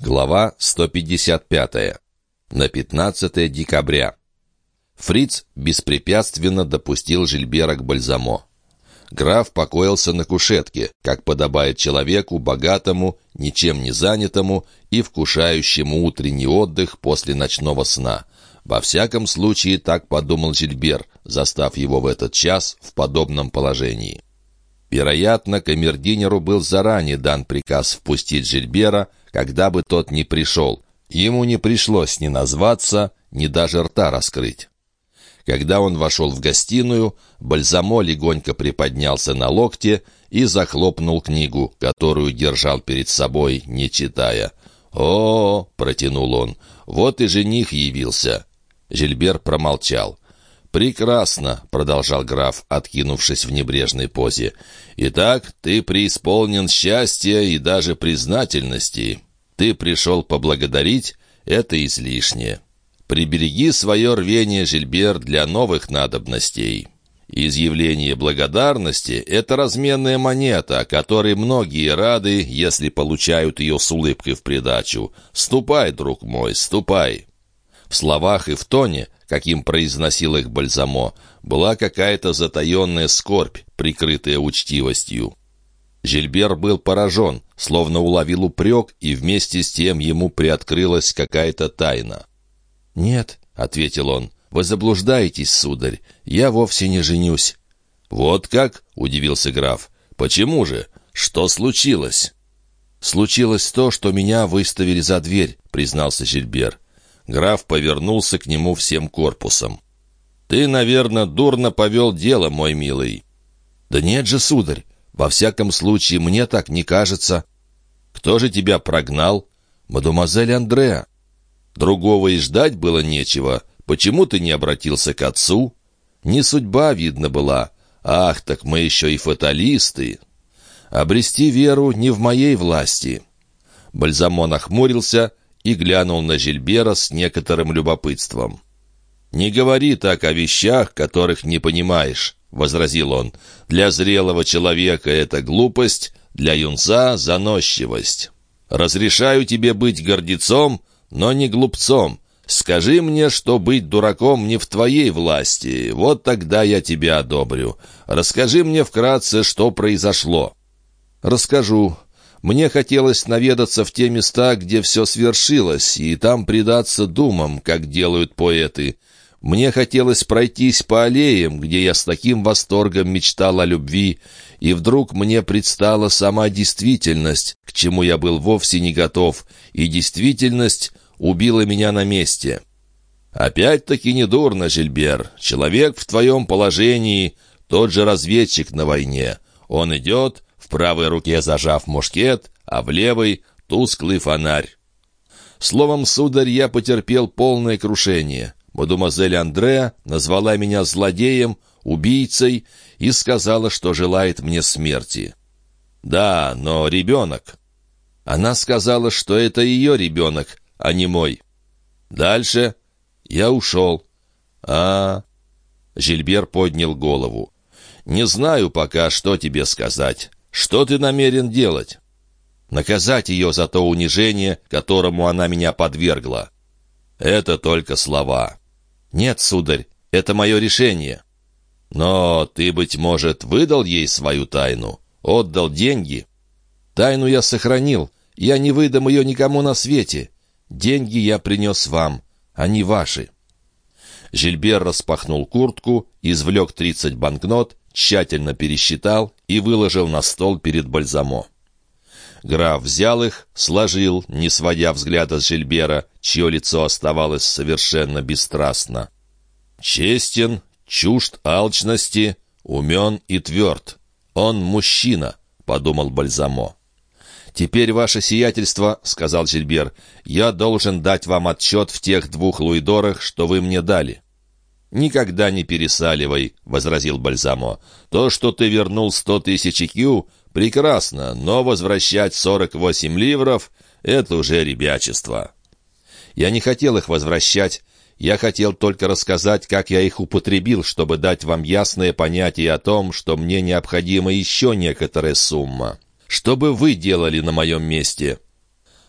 Глава 155. На 15 декабря. Фриц беспрепятственно допустил Жильбера к Бальзамо. Граф покоился на кушетке, как подобает человеку, богатому, ничем не занятому и вкушающему утренний отдых после ночного сна. Во всяком случае, так подумал Жильбер, застав его в этот час в подобном положении. Вероятно, камердинеру был заранее дан приказ впустить Жильбера, когда бы тот ни пришел. Ему не пришлось ни назваться, ни даже рта раскрыть. Когда он вошел в гостиную, Бальзамо легонько приподнялся на локте и захлопнул книгу, которую держал перед собой, не читая. «О, -о, -о — протянул он, — вот и жених явился». Жильбер промолчал. «Прекрасно», — продолжал граф, откинувшись в небрежной позе. «Итак, ты преисполнен счастья и даже признательности. Ты пришел поблагодарить, это излишнее. Прибереги свое рвение, Жильбер, для новых надобностей». Изъявление благодарности — это разменная монета, которой многие рады, если получают ее с улыбкой в придачу. «Ступай, друг мой, ступай!» В словах и в тоне каким произносил их Бальзамо, была какая-то затаенная скорбь, прикрытая учтивостью. Жильбер был поражен, словно уловил упрек, и вместе с тем ему приоткрылась какая-то тайна. «Нет», — ответил он, — «вы заблуждаетесь, сударь, я вовсе не женюсь». «Вот как?» — удивился граф. «Почему же? Что случилось?» «Случилось то, что меня выставили за дверь», — признался Жильбер. Граф повернулся к нему всем корпусом. «Ты, наверное, дурно повел дело, мой милый». «Да нет же, сударь, во всяком случае, мне так не кажется». «Кто же тебя прогнал?» «Мадемуазель Андреа». «Другого и ждать было нечего. Почему ты не обратился к отцу?» «Не судьба, видно, была. Ах, так мы еще и фаталисты». «Обрести веру не в моей власти». Бальзамо нахмурился и глянул на Жильбера с некоторым любопытством. «Не говори так о вещах, которых не понимаешь», — возразил он. «Для зрелого человека это глупость, для юнца — заносчивость. Разрешаю тебе быть гордецом, но не глупцом. Скажи мне, что быть дураком не в твоей власти, вот тогда я тебя одобрю. Расскажи мне вкратце, что произошло». «Расскажу. Мне хотелось наведаться в те места, где все свершилось, и там предаться думам, как делают поэты. Мне хотелось пройтись по аллеям, где я с таким восторгом мечтал о любви, и вдруг мне предстала сама действительность, к чему я был вовсе не готов, и действительность убила меня на месте. Опять-таки недурно, Жильбер. Человек в твоем положении, тот же разведчик на войне. Он идет, в правой руке зажав мушкет, а в левой — тусклый фонарь. Словом, сударь, я потерпел полное крушение. Мадемуазель Андреа назвала меня злодеем, убийцей и сказала, что желает мне смерти. Да, но ребенок. Она сказала, что это ее ребенок, а не мой. Дальше я ушел. А, Жильбер поднял голову. «Не знаю пока, что тебе сказать. Что ты намерен делать? Наказать ее за то унижение, которому она меня подвергла. Это только слова. Нет, сударь, это мое решение. Но ты, быть может, выдал ей свою тайну, отдал деньги. Тайну я сохранил, я не выдам ее никому на свете. Деньги я принес вам, они ваши». Жильбер распахнул куртку, извлек тридцать банкнот тщательно пересчитал и выложил на стол перед Бальзамо. Граф взял их, сложил, не сводя взгляда с Жильбера, чье лицо оставалось совершенно бесстрастно. «Честен, чужд алчности, умен и тверд. Он мужчина», — подумал Бальзамо. «Теперь, ваше сиятельство», — сказал Жильбер, — «я должен дать вам отчет в тех двух луидорах, что вы мне дали». «Никогда не пересаливай», — возразил Бальзамо. «То, что ты вернул сто тысяч кью, прекрасно, но возвращать сорок восемь ливров — это уже ребячество». «Я не хотел их возвращать. Я хотел только рассказать, как я их употребил, чтобы дать вам ясное понятие о том, что мне необходима еще некоторая сумма. Что бы вы делали на моем месте?»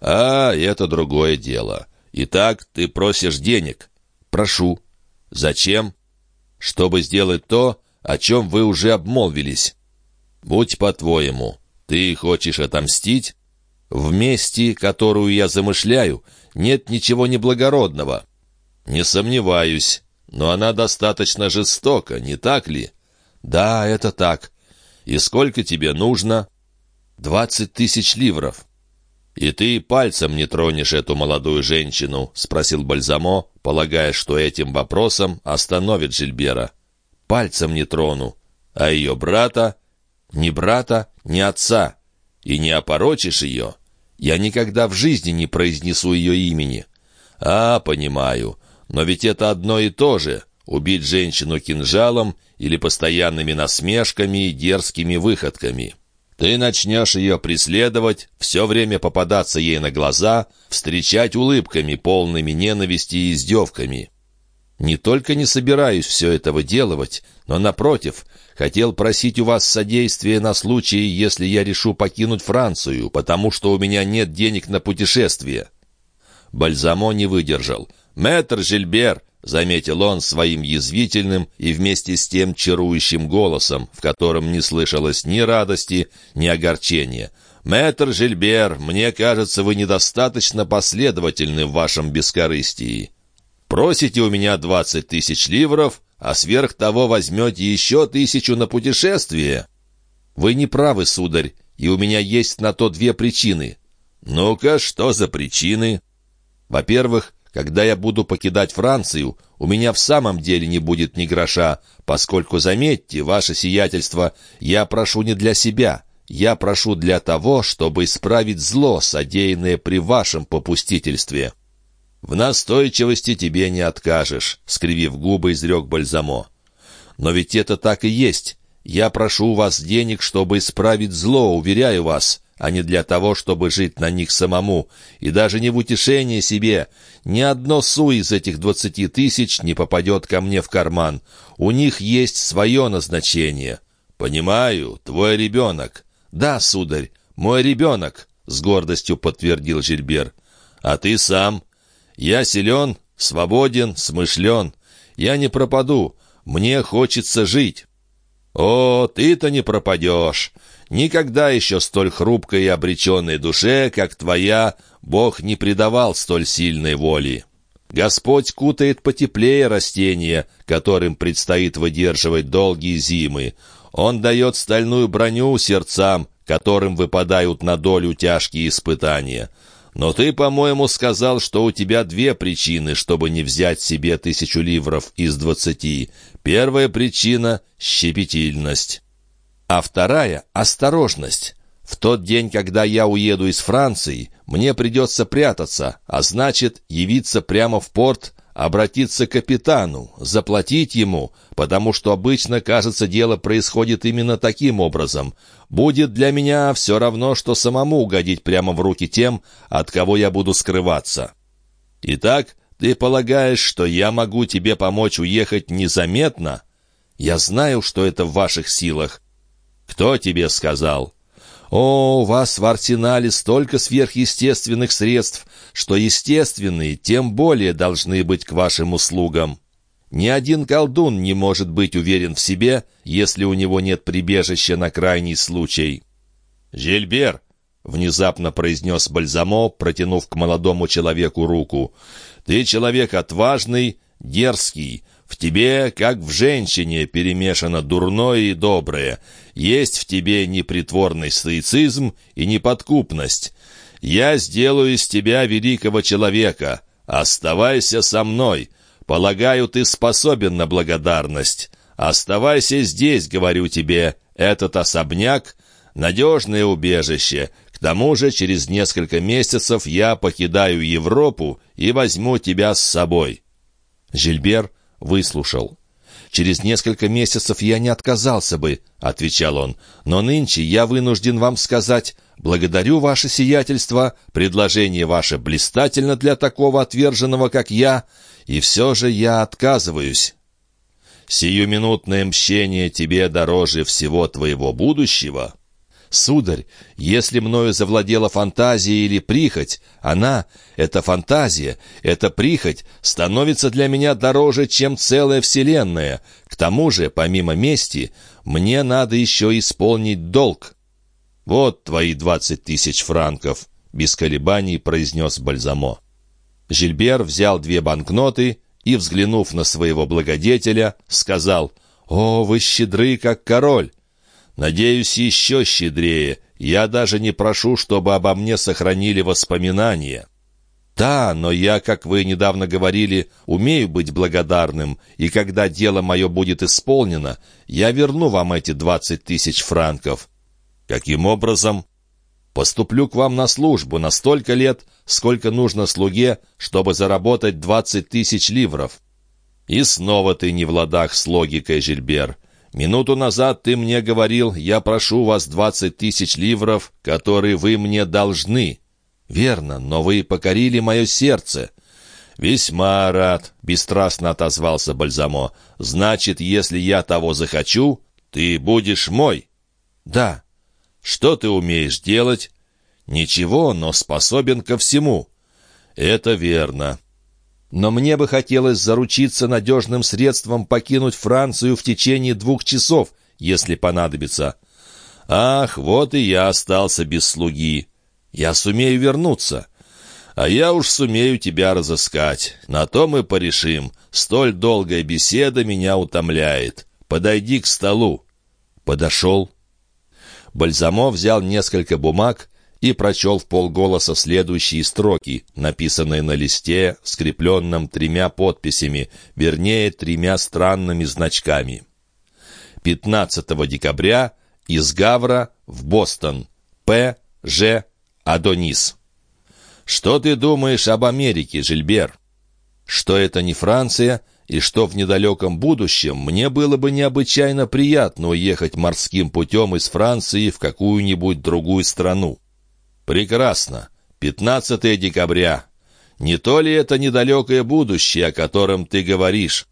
«А, это другое дело. Итак, ты просишь денег?» «Прошу». «Зачем?» «Чтобы сделать то, о чем вы уже обмолвились». «Будь по-твоему, ты хочешь отомстить?» «В мести, которую я замышляю, нет ничего неблагородного». «Не сомневаюсь, но она достаточно жестока, не так ли?» «Да, это так. И сколько тебе нужно?» «Двадцать тысяч ливров». «И ты пальцем не тронешь эту молодую женщину?» — спросил Бальзамо, полагая, что этим вопросом остановит Жильбера. «Пальцем не трону. А ее брата? Ни брата, ни отца. И не опорочишь ее? Я никогда в жизни не произнесу ее имени». «А, понимаю. Но ведь это одно и то же — убить женщину кинжалом или постоянными насмешками и дерзкими выходками». Ты начнешь ее преследовать, все время попадаться ей на глаза, встречать улыбками, полными ненависти и издевками. Не только не собираюсь все это выделывать, но, напротив, хотел просить у вас содействия на случай, если я решу покинуть Францию, потому что у меня нет денег на путешествие». Бальзамо не выдержал. «Мэтр Жильбер, — заметил он своим язвительным и вместе с тем чарующим голосом, в котором не слышалось ни радости, ни огорчения. «Мэтр Жильбер, мне кажется, вы недостаточно последовательны в вашем бескорыстии. Просите у меня двадцать тысяч ливров, а сверх того возьмете еще тысячу на путешествие». «Вы не правы, сударь, и у меня есть на то две причины». «Ну-ка, что за причины?» «Во-первых, когда я буду покидать Францию, у меня в самом деле не будет ни гроша, поскольку, заметьте, ваше сиятельство, я прошу не для себя, я прошу для того, чтобы исправить зло, содеянное при вашем попустительстве». «В настойчивости тебе не откажешь», — скривив губы, изрек Бальзамо. «Но ведь это так и есть. Я прошу у вас денег, чтобы исправить зло, уверяю вас а не для того, чтобы жить на них самому, и даже не в утешение себе. Ни одно су из этих двадцати тысяч не попадет ко мне в карман. У них есть свое назначение. «Понимаю, твой ребенок». «Да, сударь, мой ребенок», — с гордостью подтвердил Жильбер. «А ты сам?» «Я силен, свободен, смышлен. Я не пропаду. Мне хочется жить». «О, ты-то не пропадешь. Никогда еще столь хрупкой и обреченной душе, как твоя, Бог не придавал столь сильной воли. Господь кутает потеплее растения, которым предстоит выдерживать долгие зимы. Он дает стальную броню сердцам, которым выпадают на долю тяжкие испытания. Но ты, по-моему, сказал, что у тебя две причины, чтобы не взять себе тысячу ливров из двадцати. Первая причина — щепетильность а вторая — осторожность. В тот день, когда я уеду из Франции, мне придется прятаться, а значит, явиться прямо в порт, обратиться к капитану, заплатить ему, потому что обычно, кажется, дело происходит именно таким образом. Будет для меня все равно, что самому угодить прямо в руки тем, от кого я буду скрываться. Итак, ты полагаешь, что я могу тебе помочь уехать незаметно? Я знаю, что это в ваших силах, «Кто тебе сказал?» «О, у вас в арсенале столько сверхъестественных средств, что естественные тем более должны быть к вашим услугам. Ни один колдун не может быть уверен в себе, если у него нет прибежища на крайний случай». «Жильбер!» — внезапно произнес Бальзамо, протянув к молодому человеку руку. «Ты человек отважный, дерзкий, в тебе, как в женщине, перемешано дурное и доброе. Есть в тебе непритворный стоицизм и неподкупность. Я сделаю из тебя великого человека. Оставайся со мной. Полагаю, ты способен на благодарность. Оставайся здесь, говорю тебе. Этот особняк — надежное убежище. К тому же через несколько месяцев я покидаю Европу и возьму тебя с собой». Жильбер выслушал. «Через несколько месяцев я не отказался бы», — отвечал он. «Но нынче я вынужден вам сказать, благодарю ваше сиятельство, предложение ваше блистательно для такого отверженного, как я, и все же я отказываюсь». «Сиюминутное мщение тебе дороже всего твоего будущего?» Сударь, если мною завладела фантазия или прихоть, она, эта фантазия, эта прихоть, становится для меня дороже, чем целая вселенная. К тому же, помимо мести, мне надо еще исполнить долг. Вот твои двадцать тысяч франков, без колебаний произнес Бальзамо. Жильбер взял две банкноты и, взглянув на своего благодетеля, сказал, «О, вы щедры, как король!» Надеюсь, еще щедрее. Я даже не прошу, чтобы обо мне сохранили воспоминания. Да, но я, как вы недавно говорили, умею быть благодарным, и когда дело мое будет исполнено, я верну вам эти двадцать тысяч франков. Каким образом? Поступлю к вам на службу на столько лет, сколько нужно слуге, чтобы заработать двадцать тысяч ливров. И снова ты не в ладах с логикой, Жильбер. Минуту назад ты мне говорил, я прошу вас двадцать тысяч ливров, которые вы мне должны. Верно, но вы покорили мое сердце. Весьма рад, бесстрастно отозвался Бальзамо. Значит, если я того захочу, ты будешь мой. Да. Что ты умеешь делать? Ничего, но способен ко всему. Это верно но мне бы хотелось заручиться надежным средством покинуть Францию в течение двух часов, если понадобится. Ах, вот и я остался без слуги. Я сумею вернуться. А я уж сумею тебя разыскать. На то мы порешим. Столь долгая беседа меня утомляет. Подойди к столу. Подошел. Бальзамо взял несколько бумаг и прочел в полголоса следующие строки, написанные на листе, скрепленном тремя подписями, вернее, тремя странными значками. 15 декабря из Гавра в Бостон. П. Ж. Адонис. Что ты думаешь об Америке, Жильбер? Что это не Франция, и что в недалеком будущем мне было бы необычайно приятно уехать морским путем из Франции в какую-нибудь другую страну. Прекрасно. 15 декабря. Не то ли это недалекое будущее, о котором ты говоришь?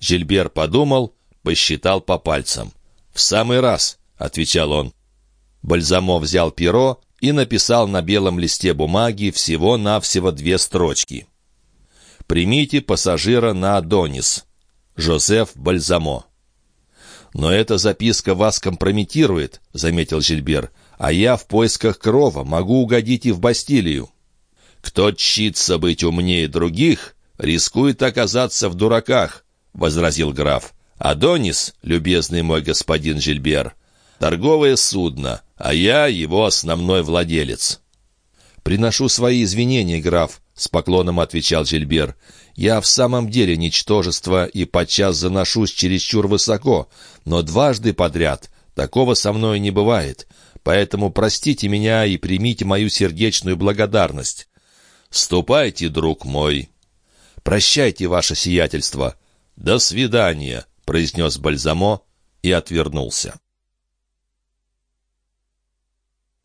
Жильбер подумал, посчитал по пальцам. «В самый раз», — отвечал он. Бальзамо взял перо и написал на белом листе бумаги всего-навсего две строчки. «Примите пассажира на Адонис. Жозеф Бальзамо». «Но эта записка вас компрометирует», — заметил Жильбер а я в поисках крова могу угодить и в Бастилию. Кто чится быть умнее других, рискует оказаться в дураках, — возразил граф. Адонис, любезный мой господин Жильбер, торговое судно, а я его основной владелец. «Приношу свои извинения, граф», — с поклоном отвечал Жильбер. «Я в самом деле ничтожество и подчас заношусь чересчур высоко, но дважды подряд такого со мной не бывает. Поэтому простите меня и примите мою сердечную благодарность. Ступайте, друг мой. Прощайте, ваше сиятельство. До свидания, произнес Бальзамо и отвернулся.